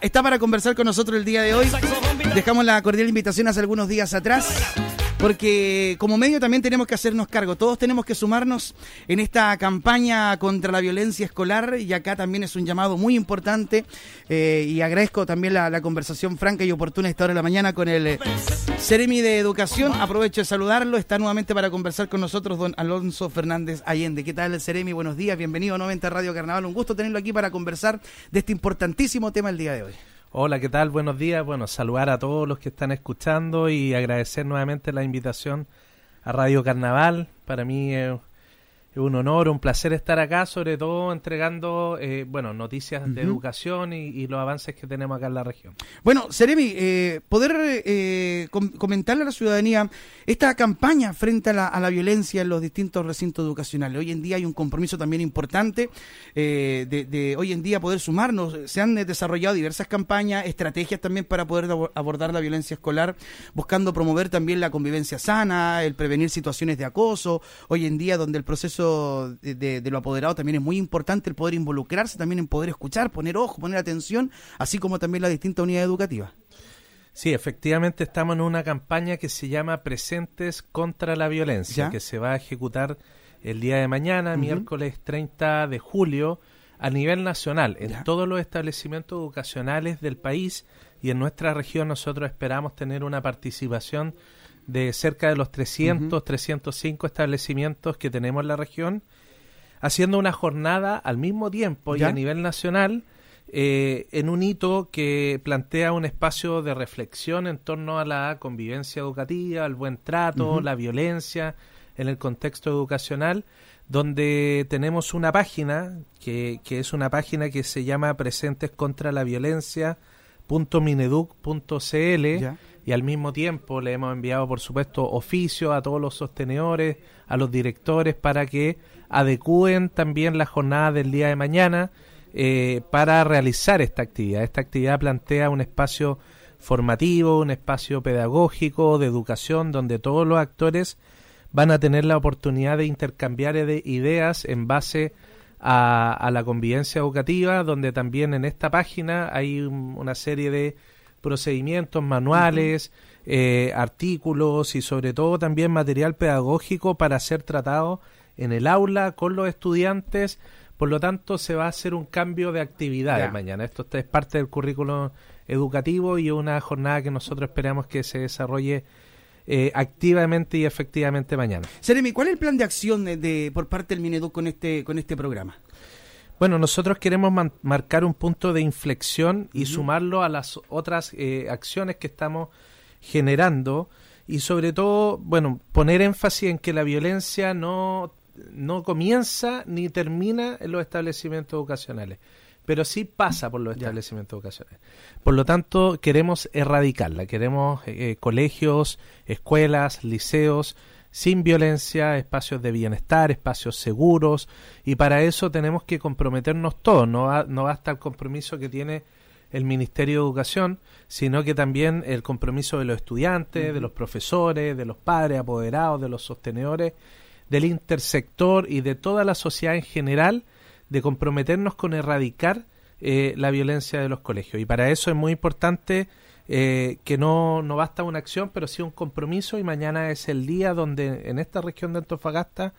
está para conversar con nosotros el día de hoy. Dejamos la cordial invitación hace algunos días atrás porque como medio también tenemos que hacernos cargo, todos tenemos que sumarnos en esta campaña contra la violencia escolar y acá también es un llamado muy importante eh, y agradezco también la, conversación franca y oportuna esta hora de la mañana con el Ceremi eh, de Educación. Aprovecho de saludarlo, está nuevamente para conversar con nosotros don Alonso Fernández Allende. ¿Qué tal, Ceremi? Buenos días, bienvenido nuevamente a Radio Carnaval. Un gusto tenerlo aquí para conversar de este importantísimo tema el día de hoy. Hola, ¿qué tal? Buenos días. Bueno, saludar a todos los que están escuchando y agradecer nuevamente la invitación a Radio Carnaval. Para mí es es un honor, un placer estar acá, sobre todo entregando eh, bueno noticias de educación y, los avances que tenemos acá en la región. Bueno, Seremi, eh, poder eh, comentarle a la ciudadanía esta campaña frente a la, violencia en los distintos recintos educacionales. Hoy en día hay un compromiso también importante de, hoy en día poder sumarnos. Se han desarrollado diversas campañas, estrategias también para poder abordar la violencia escolar, buscando promover también la convivencia sana, el prevenir situaciones de acoso. Hoy en día donde el proceso de, lo apoderado también es muy importante el poder involucrarse, también en poder escuchar, poner ojo, poner atención, así como también la distinta unidad educativa. Sí, efectivamente estamos en una campaña que se llama Presentes contra la Violencia, que se va a ejecutar el día de mañana, miércoles 30 de julio, a nivel nacional, en todos los establecimientos educacionales del país y en nuestra región nosotros esperamos tener una participación de cerca de los 300, 305 establecimientos que tenemos en la región, haciendo una jornada al mismo tiempo y a nivel nacional eh, en un hito que plantea un espacio de reflexión en torno a la convivencia educativa, al buen trato, la violencia en el contexto educacional, donde tenemos una página que, que es una página que se llama Presentes contra la Violencia.mineduc.cl y al mismo tiempo le hemos enviado, por supuesto, oficios a todos los sostenedores, a los directores, para que adecúen también la jornada del día de mañana eh, para realizar esta actividad. Esta actividad plantea un espacio formativo, un espacio pedagógico, de educación, donde todos los actores van a tener la oportunidad de intercambiar ideas en base a, la convivencia educativa, donde también en esta página hay una serie de procedimientos manuales, eh, artículos y sobre todo también material pedagógico para ser tratado en el aula con los estudiantes. Por lo tanto, se va a hacer un cambio de actividades mañana. Esto es parte del currículo educativo y una jornada que nosotros esperamos que se desarrolle eh, activamente y efectivamente mañana. Seremi, ¿cuál es el plan de acción de, por parte del Mineduc con este, con este programa? Bueno, nosotros queremos marcar un punto de inflexión y sumarlo a las otras eh, acciones que estamos generando y sobre todo, bueno, poner énfasis en que la violencia no, no comienza ni termina en los establecimientos educacionales, pero sí pasa por los establecimientos educacionales. Por lo tanto, queremos erradicarla, queremos eh, colegios, escuelas, liceos, sin violencia, espacios de bienestar, espacios seguros, y para eso tenemos que comprometernos todos, no, no basta el compromiso que tiene el Ministerio de Educación, sino que también el compromiso de los estudiantes, de los profesores, de los padres apoderados, de los sostenedores, del intersector y de toda la sociedad en general, de comprometernos con erradicar eh, la violencia de los colegios. Y para eso es muy importante eh, que no, no basta una acción, pero sí un compromiso y mañana es el día donde en esta región de Antofagasta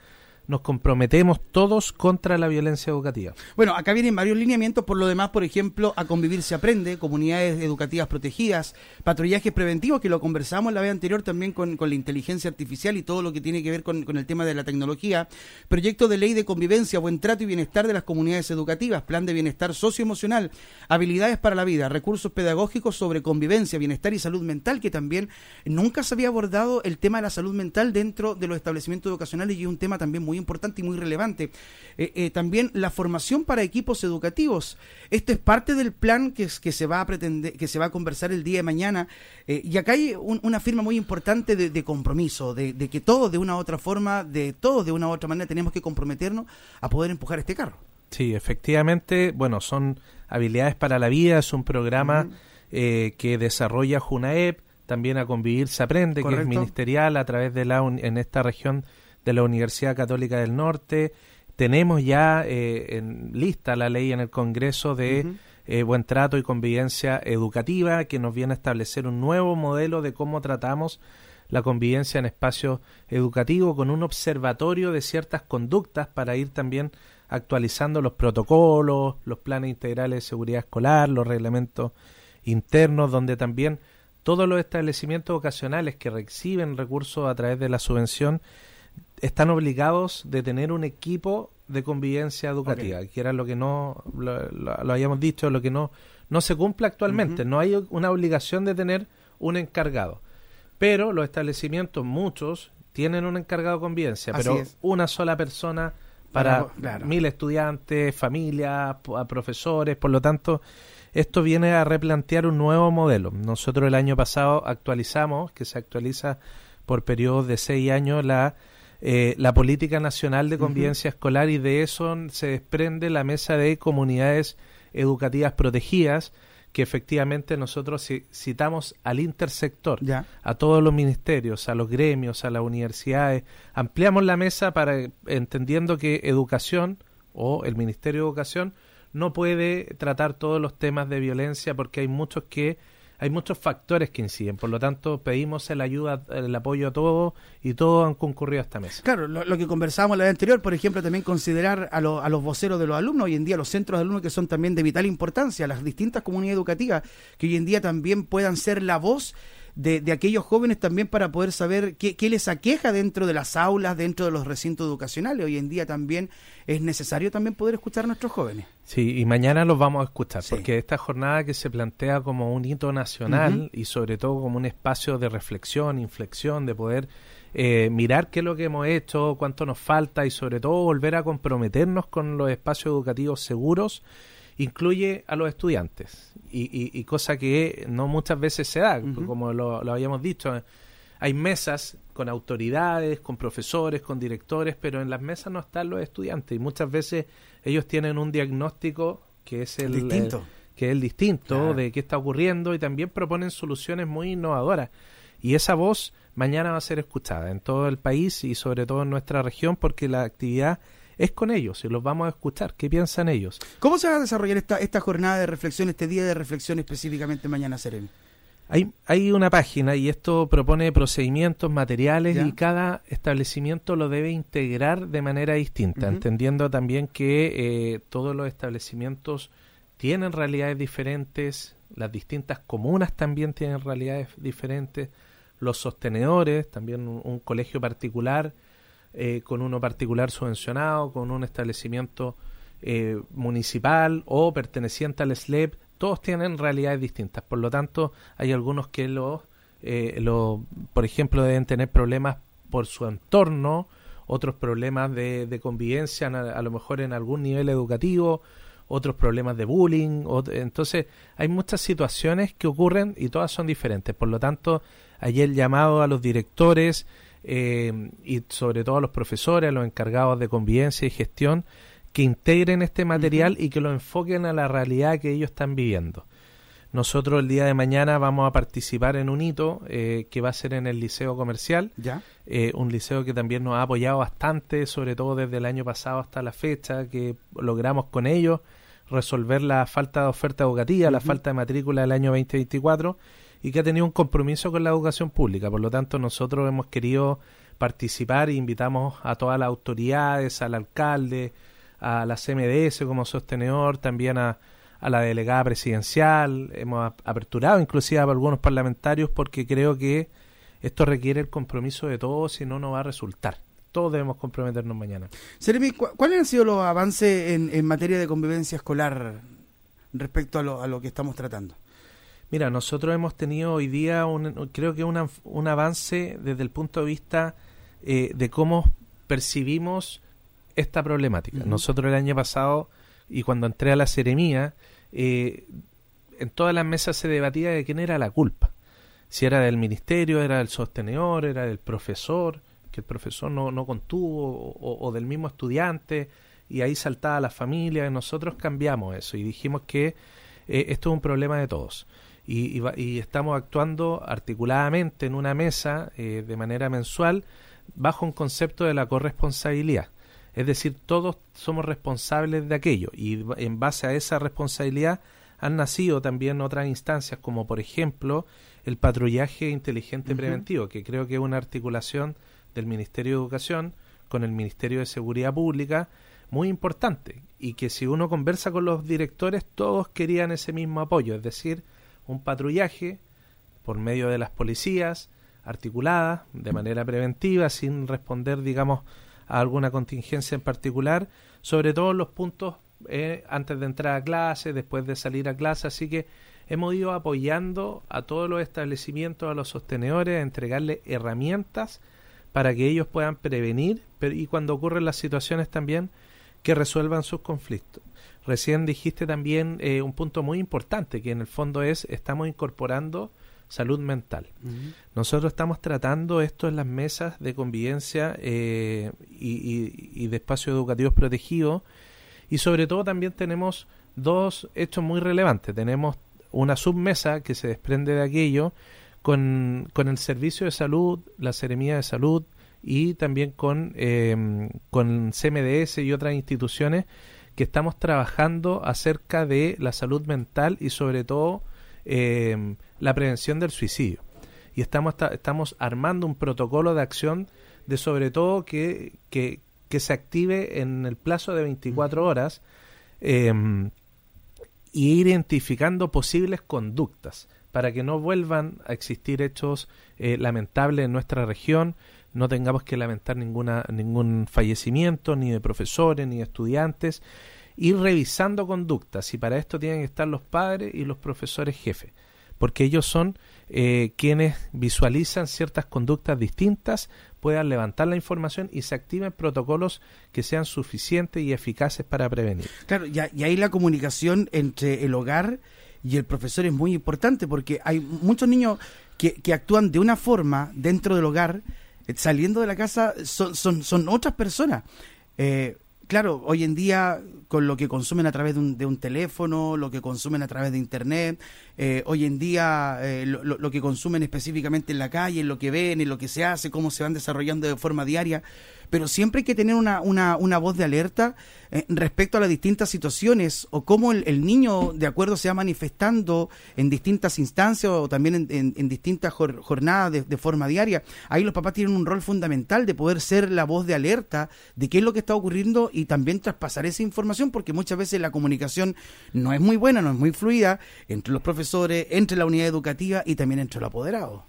nos comprometemos todos contra la violencia educativa. Bueno, acá vienen varios lineamientos, por lo demás, por ejemplo, a convivir se aprende, comunidades educativas protegidas, patrullajes preventivos, que lo conversamos la vez anterior también con, la inteligencia artificial y todo lo que tiene que ver con, el tema de la tecnología, proyecto de ley de convivencia, buen trato y bienestar de las comunidades educativas, plan de bienestar socioemocional, habilidades para la vida, recursos pedagógicos sobre convivencia, bienestar y salud mental, que también nunca se había abordado el tema de la salud mental dentro de los establecimientos educacionales y es un tema también muy muy importante y muy relevante. Eh, eh, también la formación para equipos educativos. Esto es parte del plan que, que se va a pretender, que se va a conversar el día de mañana. Eh, y acá hay una firma muy importante de, compromiso, de, que todos de una u otra forma, de todos de una u otra manera tenemos que comprometernos a poder empujar este carro. Sí, efectivamente, bueno, son habilidades para la vida, es un programa que desarrolla JUNAEP, también a convivir se aprende, que es ministerial a través de la en esta región de la Universidad Católica del Norte. Tenemos ya eh, en lista la ley en el Congreso de eh, buen trato y convivencia educativa, que nos viene a establecer un nuevo modelo de cómo tratamos la convivencia en espacios educativos con un observatorio de ciertas conductas para ir también actualizando los protocolos, los planes integrales de seguridad escolar, los reglamentos internos, donde también todos los establecimientos vocacionales que reciben recursos a través de la subvención están obligados de tener un equipo de convivencia educativa, que era lo que no, lo, habíamos dicho, lo que no, no se cumple actualmente. No hay una obligación de tener un encargado. Pero los establecimientos, muchos, tienen un encargado de convivencia, pero una sola persona para mil estudiantes, familias, profesores, por lo tanto, esto viene a replantear un nuevo modelo. Nosotros el año pasado actualizamos, que se actualiza por periodos de seis años, la, eh, la política nacional de convivencia escolar y de eso se desprende la mesa de comunidades educativas protegidas, que efectivamente nosotros citamos al intersector, a todos los ministerios, a los gremios, a las universidades, ampliamos la mesa para entendiendo que educación o el Ministerio de Educación no puede tratar todos los temas de violencia porque hay muchos que hay muchos factores que inciden. Por lo tanto, pedimos el ayuda, el apoyo a todos y todos han concurrido a esta mesa. Claro, lo, que conversábamos la vez anterior, por ejemplo, también considerar a, a, los voceros de los alumnos, hoy en día los centros de alumnos que son también de vital importancia, las distintas comunidades educativas, que hoy en día también puedan ser la voz de, de, aquellos jóvenes también para poder saber qué, qué, les aqueja dentro de las aulas, dentro de los recintos educacionales. Hoy en día también es necesario también poder escuchar a nuestros jóvenes. Sí, y mañana los vamos a escuchar, porque esta jornada que se plantea como un hito nacional y sobre todo como un espacio de reflexión, inflexión, de poder eh, mirar qué es lo que hemos hecho, cuánto nos falta y sobre todo volver a comprometernos con los espacios educativos seguros incluye a los estudiantes. Y, y, cosa que no muchas veces se da, como lo, habíamos dicho. Hay mesas con autoridades, con profesores, con directores, pero en las mesas no están los estudiantes. Y muchas veces ellos tienen un diagnóstico que es el distinto, que es el distinto de qué está ocurriendo y también proponen soluciones muy innovadoras. Y esa voz mañana va a ser escuchada en todo el país y sobre todo en nuestra región porque la actividad es con ellos y los vamos a escuchar. ¿Qué piensan ellos? ¿Cómo se va a desarrollar esta, esta jornada de reflexión, este día de reflexión específicamente mañana, Seremi? Hay, hay una página y esto propone procedimientos materiales y cada establecimiento lo debe integrar de manera distinta, entendiendo también que eh, todos los establecimientos tienen realidades diferentes, las distintas comunas también tienen realidades diferentes, los sostenedores, también un colegio particular eh, con uno particular subvencionado, con un establecimiento eh, municipal o perteneciente al SLEP, todos tienen realidades distintas. Por lo tanto, hay algunos que, los, eh, por ejemplo, deben tener problemas por su entorno, otros problemas de, convivencia, a, lo mejor en algún nivel educativo, otros problemas de bullying. entonces, hay muchas situaciones que ocurren y todas son diferentes. Por lo tanto, hay el llamado a los directores eh, y sobre todo a los profesores, a los encargados de convivencia y gestión, que integren este material y que lo enfoquen a la realidad que ellos están viviendo. Nosotros el día de mañana vamos a participar en un hito eh, que va a ser en el Liceo Comercial, ¿Ya? Eh, un liceo que también nos ha apoyado bastante, sobre todo desde el año pasado hasta la fecha, que logramos con ellos resolver la falta de oferta educativa, la falta de matrícula del año 2024 y que ha tenido un compromiso con la educación pública. Por lo tanto, nosotros hemos querido participar e invitamos a todas las autoridades, al alcalde, a la CMDS como sostenedor, también a, a la delegada presidencial. Hemos aperturado inclusive a algunos parlamentarios porque creo que esto requiere el compromiso de todos, si no, no va a resultar. Todos debemos comprometernos mañana. Seremi, ¿cuáles han sido los avances en, en materia de convivencia escolar respecto a lo, a lo que estamos tratando? Mira, nosotros hemos tenido hoy día, un, creo que un avance desde el punto de vista eh, de cómo percibimos esta problemática. Nosotros el año pasado, y cuando entré a la seremía, eh, en todas las mesas se debatía de quién era la culpa. Si era del ministerio, era del sostenedor, era del profesor, que el profesor no, no contuvo, o, del mismo estudiante, y ahí saltaba la familia. Nosotros cambiamos eso y dijimos que eh, esto es un problema de todos y, estamos actuando articuladamente en una mesa eh, de manera mensual bajo un concepto de la corresponsabilidad. Es decir, todos somos responsables de aquello y en base a esa responsabilidad han nacido también otras instancias, como por ejemplo el patrullaje inteligente preventivo, que creo que es una articulación del Ministerio de Educación con el Ministerio de Seguridad Pública muy importante y que si uno conversa con los directores todos querían ese mismo apoyo, es decir, un patrullaje por medio de las policías articuladas de manera preventiva sin responder digamos a alguna contingencia en particular, sobre todo los puntos eh, antes de entrar a clase, después de salir a clase, así que hemos ido apoyando a todos los establecimientos, a los sostenedores, a entregarles herramientas para que ellos puedan prevenir y cuando ocurren las situaciones también que resuelvan sus conflictos. Recién dijiste también eh, un punto muy importante que en el fondo es estamos incorporando salud mental. Nosotros estamos tratando esto en las mesas de convivencia eh, y, y, de espacios educativos protegidos y sobre todo también tenemos dos hechos muy relevantes. Tenemos una submesa que se desprende de aquello con, con el Servicio de Salud, la Seremía de Salud y también con, eh, con CMDS y otras instituciones que estamos trabajando acerca de la salud mental y sobre todo eh, la prevención del suicidio. Y estamos, estamos armando un protocolo de acción de sobre todo que, que, que se active en el plazo de 24 horas eh, y identificando posibles conductas para que no vuelvan a existir hechos eh, lamentables en nuestra región, no tengamos que lamentar ninguna, ningún fallecimiento, ni de profesores, ni de estudiantes, ir revisando conductas y para esto tienen que estar los padres y los profesores jefes, porque ellos son eh, quienes visualizan ciertas conductas distintas, puedan levantar la información y se activen protocolos que sean suficientes y eficaces para prevenir. Claro, y, y ahí la comunicación entre el hogar y el profesor es muy importante porque hay muchos niños que, que actúan de una forma dentro del hogar, saliendo de la casa son, son, son otras personas. Eh, claro, hoy en día con lo que consumen a través de un, de un teléfono, lo que consumen a través de internet, eh, hoy en día lo, lo, que consumen específicamente en la calle, en lo que ven, en lo que se hace, cómo se van desarrollando de forma diaria, pero siempre hay que tener una, una, una voz de alerta eh, respecto a las distintas situaciones o cómo el, niño, de acuerdo, se va manifestando en distintas instancias o también en, distintas jornadas de, forma diaria. Ahí los papás tienen un rol fundamental de poder ser la voz de alerta de qué es lo que está ocurriendo y también traspasar esa información porque muchas veces la comunicación no es muy buena, no es muy fluida entre los profesores, entre la unidad educativa y también entre los apoderados.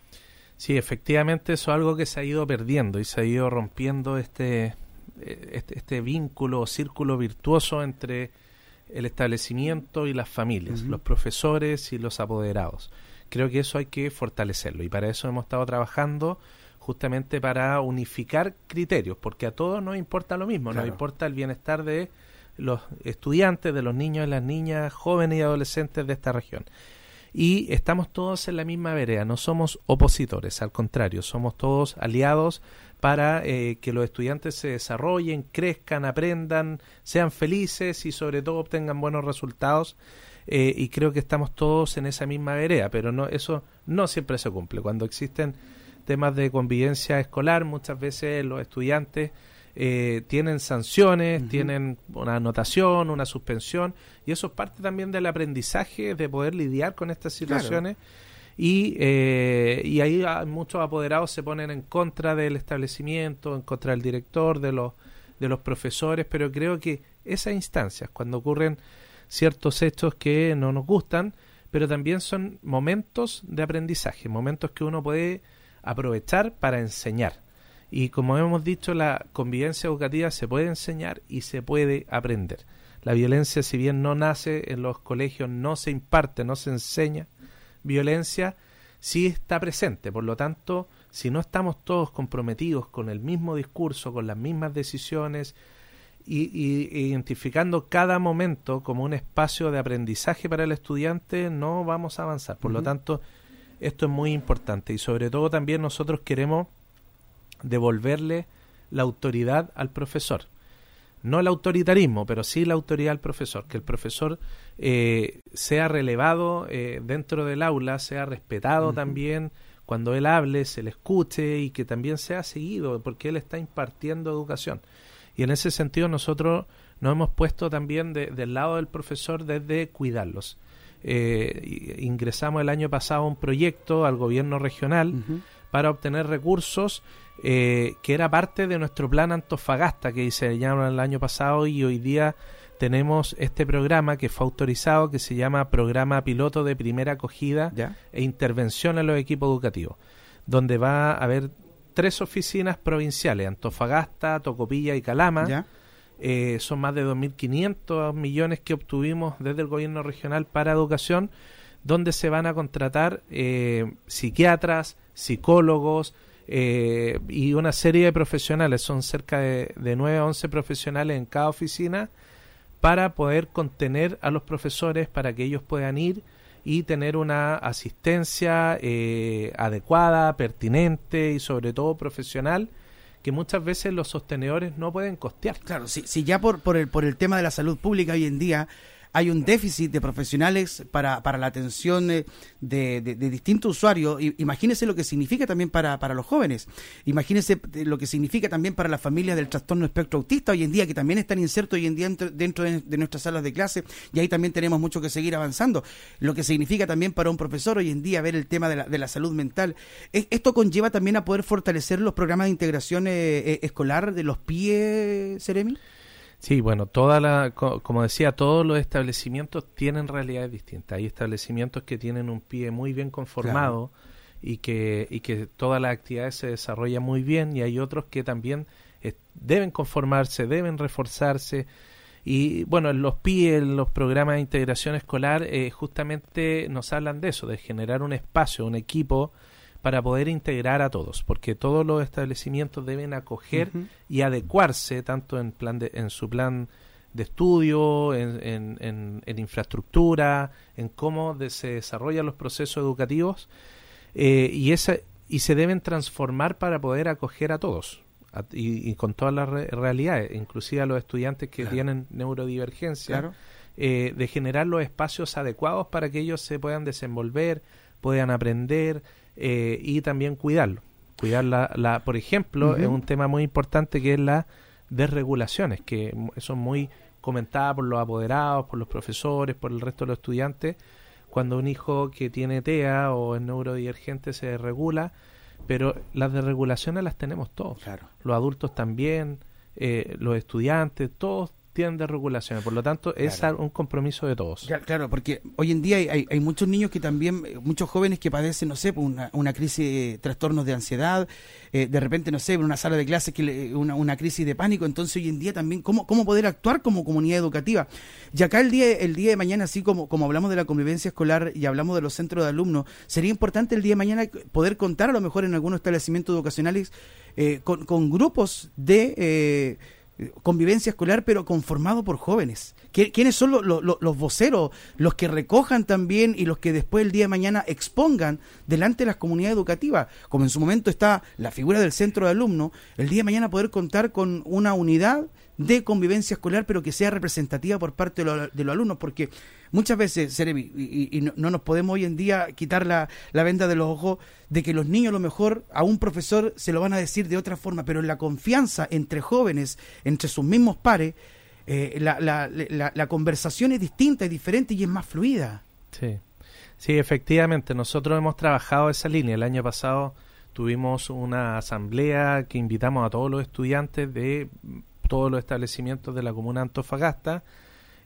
Sí, efectivamente eso es algo que se ha ido perdiendo y se ha ido rompiendo este, este, este vínculo o círculo virtuoso entre el establecimiento y las familias, los profesores y los apoderados. Creo que eso hay que fortalecerlo y para eso hemos estado trabajando justamente para unificar criterios, porque a todos nos importa lo mismo, nos importa el bienestar de los estudiantes, de los niños y las niñas, jóvenes y adolescentes de esta región y estamos todos en la misma vereda, no somos opositores, al contrario, somos todos aliados para eh, que los estudiantes se desarrollen, crezcan, aprendan, sean felices y sobre todo obtengan buenos resultados. Eh, y creo que estamos todos en esa misma vereda, pero no eso no siempre se cumple. Cuando existen temas de convivencia escolar, muchas veces los estudiantes eh, tienen sanciones, tienen una anotación, una suspensión, y eso es parte también del aprendizaje de poder lidiar con estas situaciones. Y, eh, y ahí muchos apoderados se ponen en contra del establecimiento, en contra del director, de los, de los profesores, pero creo que esas instancias, cuando ocurren ciertos hechos que no nos gustan, pero también son momentos de aprendizaje, momentos que uno puede aprovechar para enseñar. Y como hemos dicho, la convivencia educativa se puede enseñar y se puede aprender. La violencia, si bien no nace en los colegios, no se imparte, no se enseña violencia, sí está presente. Por lo tanto, si no estamos todos comprometidos con el mismo discurso, con las mismas decisiones, y, identificando cada momento como un espacio de aprendizaje para el estudiante, no vamos a avanzar. Por lo tanto, esto es muy importante y sobre todo también nosotros queremos devolverle la autoridad al profesor. No el autoritarismo, pero sí la autoridad al profesor, que el profesor eh, sea relevado eh, dentro del aula, sea respetado también, cuando él hable, se le escuche y que también sea seguido, porque él está impartiendo educación. Y en ese sentido nosotros nos hemos puesto también del lado del profesor desde cuidarlos. eh, ingresamos el año pasado a un proyecto al gobierno regional para obtener recursos eh, que era parte de nuestro plan Antofagasta que se llama el año pasado y hoy día tenemos este programa que fue autorizado que se llama Programa Piloto de Primera Acogida e Intervención en los Equipos Educativos, donde va a haber tres oficinas provinciales, Antofagasta, Tocopilla y Calama. Eh, son más de 2.500 millones que obtuvimos desde el gobierno regional para educación, donde se van a contratar eh, psiquiatras, psicólogos eh, y una serie de profesionales. Son cerca de, de 9 a 11 profesionales en cada oficina para poder contener a los profesores, para que ellos puedan ir y tener una asistencia eh, adecuada, pertinente y sobre todo profesional que muchas veces los sostenedores no pueden costear. Claro, si, si ya por, por, el, por el tema de la salud pública hoy en día hay un déficit de profesionales para, para la atención de, de, distintos usuarios. Imagínese lo que significa también para, para los jóvenes. Imagínese lo que significa también para las familias del trastorno espectro autista hoy en día, que también están insertos hoy en día dentro, de, nuestras salas de clase, y ahí también tenemos mucho que seguir avanzando. Lo que significa también para un profesor hoy en día ver el tema de la, de la salud mental. Esto conlleva también a poder fortalecer los programas de integración eh, eh, escolar de los pies, Seremi. Sí, bueno, toda la, como decía, todos los establecimientos tienen realidades distintas. Hay establecimientos que tienen un pie muy bien conformado y, que, y que todas las actividades se desarrollan muy bien y hay otros que también deben conformarse, deben reforzarse. Y bueno, en los PIE, en los programas de integración escolar, eh, justamente nos hablan de eso, de generar un espacio, un equipo para poder integrar a todos, porque todos los establecimientos deben acoger y adecuarse tanto en plan de, en su plan de estudio, en, en, infraestructura, en cómo se desarrollan los procesos educativos eh, y esa y se deben transformar para poder acoger a todos y, con todas las realidades, inclusive a los estudiantes que tienen neurodivergencia, eh, de generar los espacios adecuados para que ellos se puedan desenvolver, puedan aprender, eh, y también cuidarlo. Cuidar la, por ejemplo, es un tema muy importante que es la desregulaciones, que son muy comentadas por los apoderados, por los profesores, por el resto de los estudiantes, cuando un hijo que tiene TEA o es neurodivergente se desregula, pero las desregulaciones las tenemos todos. Claro. Los adultos también, eh, los estudiantes, todos tienen regulaciones, Por lo tanto, es un compromiso de todos. Claro, porque hoy en día hay, hay, muchos niños que también, muchos jóvenes que padecen, no sé, pues, una, una crisis de trastornos de ansiedad, eh, de repente, no sé, en una sala de clases, que una, una crisis de pánico. Entonces, hoy en día también, ¿cómo, cómo poder actuar como comunidad educativa? Y acá el día, el día de mañana, así como, como hablamos de la convivencia escolar y hablamos de los centros de alumnos, sería importante el día de mañana poder contar a lo mejor en algunos establecimientos educacionales eh, con, con, grupos de... Eh, convivencia escolar, pero conformado por jóvenes. ¿Quiénes son los voceros, los que recojan también y los que después el día de mañana expongan delante de las comunidades educativas? Como en su momento está la figura del centro de alumnos, el día de mañana poder contar con una unidad de convivencia escolar, pero que sea representativa por parte de, los alumnos, porque muchas veces, Cerebi, y, no, nos podemos hoy en día quitar la, venda de los ojos de que los niños a lo mejor a un profesor se lo van a decir de otra forma, pero en la confianza entre jóvenes, entre sus mismos pares, eh, la, la, la, conversación es distinta, es diferente y es más fluida. Sí. sí, efectivamente, nosotros hemos trabajado esa línea. El año pasado tuvimos una asamblea que invitamos a todos los estudiantes de todos los establecimientos de la comuna Antofagasta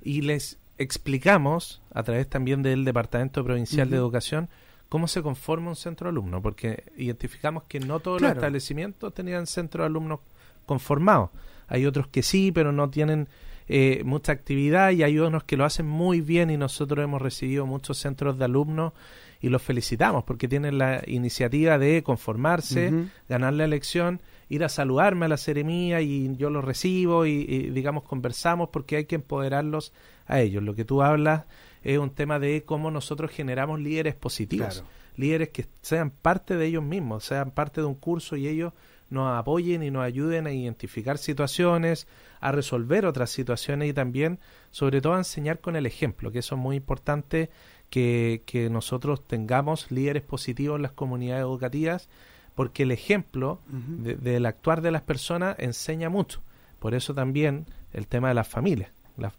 y les explicamos, a través también del Departamento Provincial de Educación, cómo se conforma un centro de alumnos, porque identificamos que no todos los establecimientos tenían centro de alumnos conformados. Hay otros que sí, pero no tienen eh, mucha actividad y hay unos que lo hacen muy bien y nosotros hemos recibido muchos centros de alumnos y los felicitamos porque tienen la iniciativa de conformarse, ganar la elección ir a saludarme a la seremía y yo los recibo y, digamos conversamos porque hay que empoderarlos a ellos. Lo que tú hablas es un tema de cómo nosotros generamos líderes positivos, líderes que sean parte de ellos mismos, sean parte de un curso y ellos nos apoyen y nos ayuden a identificar situaciones, a resolver otras situaciones y también, sobre todo, a enseñar con el ejemplo, que eso es muy importante que, que nosotros tengamos líderes positivos en las comunidades educativas porque el ejemplo del actuar de las personas enseña mucho. Por eso también el tema de las familias.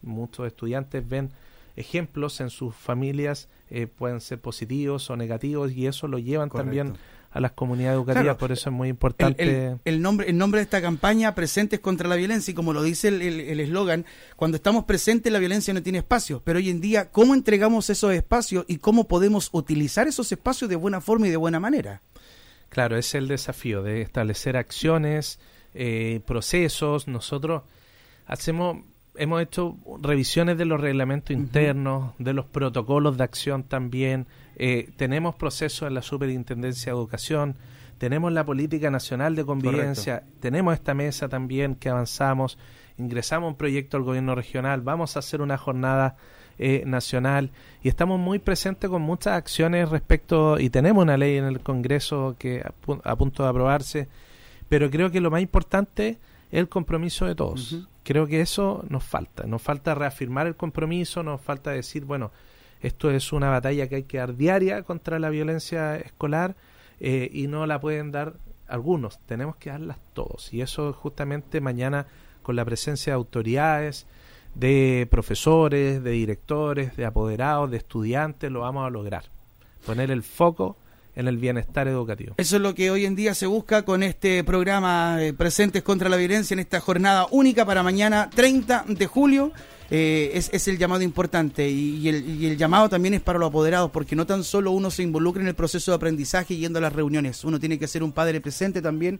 muchos estudiantes ven ejemplos en sus familias eh, pueden ser positivos o negativos y eso lo llevan también a las comunidades educativas, por eso es muy importante. El, nombre, el nombre de esta campaña, Presentes contra la Violencia, y como lo dice el eslogan, cuando estamos presentes la violencia no tiene espacio, pero hoy en día, ¿cómo entregamos esos espacios y cómo podemos utilizar esos espacios de buena forma y de buena manera? Claro, es el desafío de establecer acciones, eh, procesos. Nosotros hacemos, hemos hecho revisiones de los reglamentos internos, de los protocolos de acción también. Eh, tenemos procesos en la Superintendencia de Educación, tenemos la Política Nacional de Convivencia, tenemos esta mesa también que avanzamos, ingresamos un proyecto al gobierno regional, vamos a hacer una jornada eh, nacional y estamos muy presentes con muchas acciones respecto y tenemos una ley en el Congreso que a, punto de aprobarse, pero creo que lo más importante es el compromiso de todos. Creo que eso nos falta, nos falta reafirmar el compromiso, nos falta decir, bueno, esto es una batalla que hay que dar diaria contra la violencia escolar eh, y no la pueden dar algunos, tenemos que darlas todos. Y eso justamente mañana con la presencia de autoridades, de profesores, de directores, de apoderados, de estudiantes, lo vamos a lograr. Poner el foco en el bienestar educativo. Eso es lo que hoy en día se busca con este programa eh, Presentes contra la Violencia en esta jornada única para mañana 30 de julio. Eh, es, el llamado importante y, el, y, el, llamado también es para los apoderados porque no tan solo uno se involucra en el proceso de aprendizaje yendo a las reuniones, uno tiene que ser un padre presente también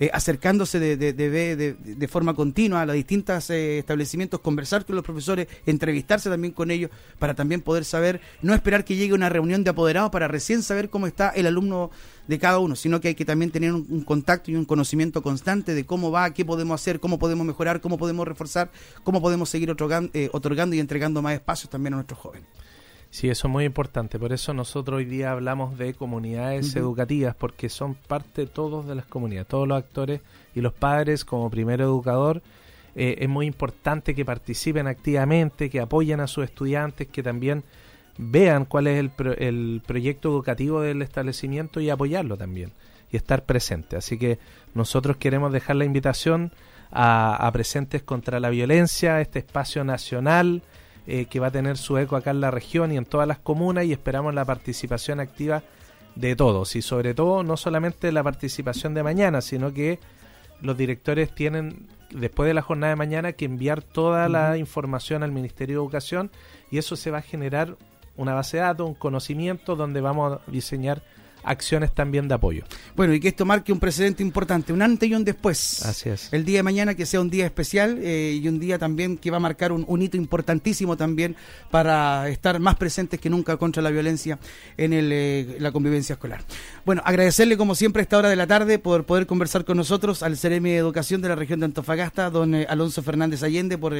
eh, acercándose de, de, de, de, forma continua a los distintos eh, establecimientos, conversar con los profesores, entrevistarse también con ellos, para también poder saber, no esperar que llegue una reunión de apoderados para recién saber cómo está el alumno de cada uno, sino que hay que también tener un, contacto y un conocimiento constante de cómo va, qué podemos hacer, cómo podemos mejorar, cómo podemos reforzar, cómo podemos seguir otorgando, eh, otorgando y entregando más espacios también a nuestros jóvenes. Sí, eso es muy importante. Por eso nosotros hoy día hablamos de comunidades educativas, porque son parte todos de las comunidades, todos los actores y los padres como primer educador. Eh, es muy importante que participen activamente, que apoyen a sus estudiantes, que también vean cuál es el, el proyecto educativo del establecimiento y apoyarlo también y estar presente. Así que nosotros queremos dejar la invitación a, a Presentes contra la Violencia, este espacio nacional eh, que va a tener su eco acá en la región y en todas las comunas y esperamos la participación activa de todos. Y sobre todo no solamente la participación de mañana, sino que los directores tienen después de la jornada de mañana que enviar toda la información al Ministerio de Educación y eso se va a generar una base de datos, un conocimiento donde vamos a diseñar acciones también de apoyo. Bueno, y que esto marque un precedente importante, un antes y un después. Así es. El día de mañana que sea un día especial eh, y un día también que va a marcar un, hito importantísimo también para estar más presentes que nunca contra la violencia en el, eh, la convivencia escolar. Bueno, agradecerle como siempre a esta hora de la tarde por poder conversar con nosotros al CRM de Educación de la región de Antofagasta, don eh, Alonso Fernández Allende, por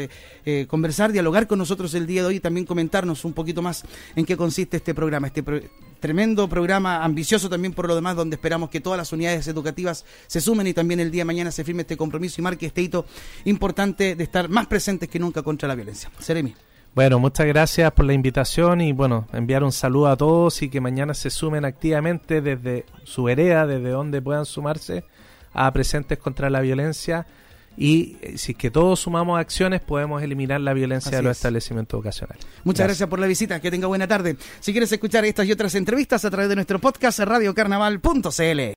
conversar, dialogar con nosotros el día de hoy y también comentarnos un poquito más en qué consiste este programa, este tremendo programa ambicioso también por lo demás, donde esperamos que todas las unidades educativas se sumen y también el día de mañana se firme este compromiso y marque este hito importante de estar más presentes que nunca contra la violencia. Seremi. Bueno, muchas gracias por la invitación y bueno, enviar un saludo a todos y que mañana se sumen activamente desde su vereda, desde donde puedan sumarse a Presentes contra la Violencia y eh, si es que todos sumamos acciones podemos eliminar la violencia de los establecimientos educacionales. Muchas gracias. por la visita, que tenga buena tarde. Si quieres escuchar estas y otras entrevistas a través de nuestro podcast radiocarnaval.cl.